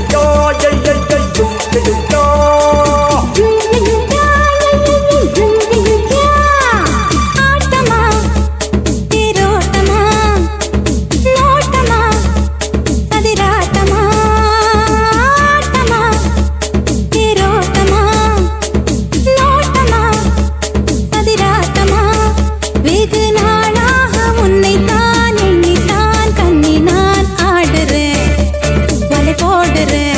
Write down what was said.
enjoying querer